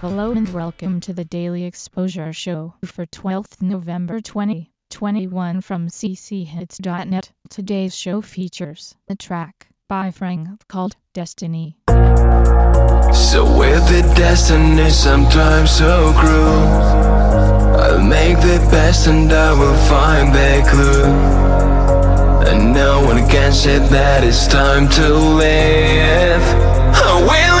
Hello and welcome to the Daily Exposure Show for 12th November 2021 from cchits.net. Today's show features a track by Frank called Destiny. So with the destiny sometimes so cruel, I'll make the best and I will find the clue. And no one can say that it's time to live. I will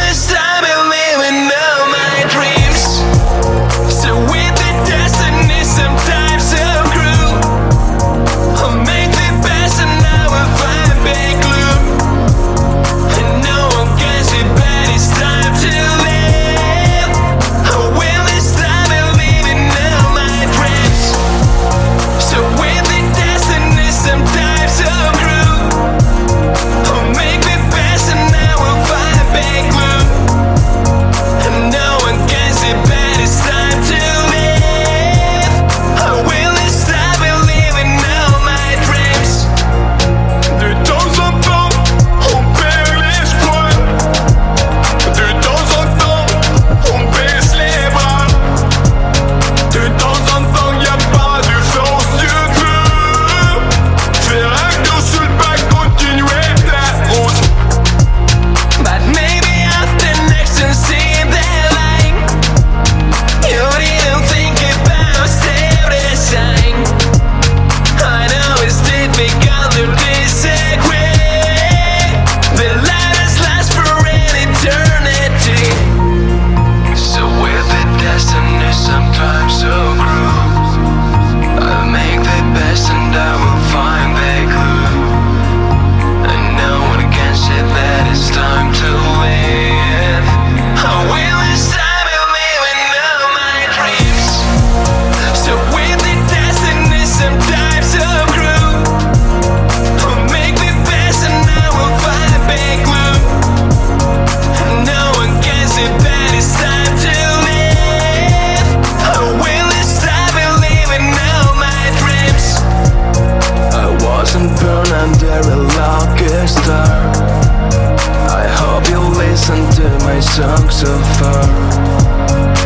so far.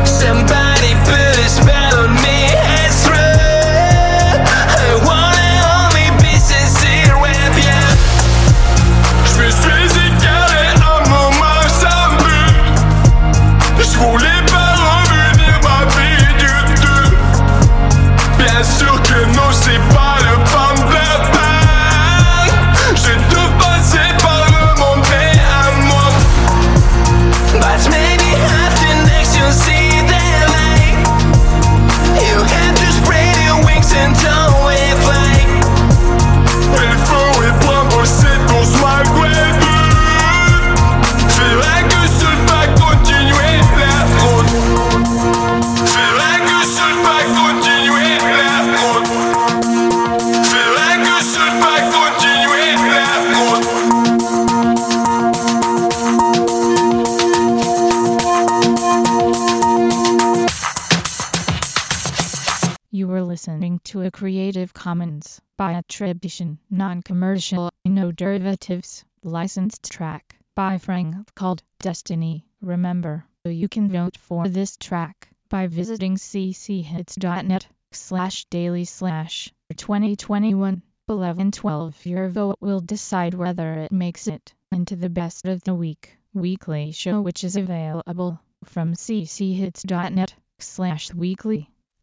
Somebody put a. You were listening to a Creative Commons by attribution, non-commercial, no derivatives, licensed track by Frank called Destiny. Remember, you can vote for this track by visiting cchits.net slash daily slash 2021 12 Your vote will decide whether it makes it into the best of the week weekly show which is available from cchits.net slash weekly.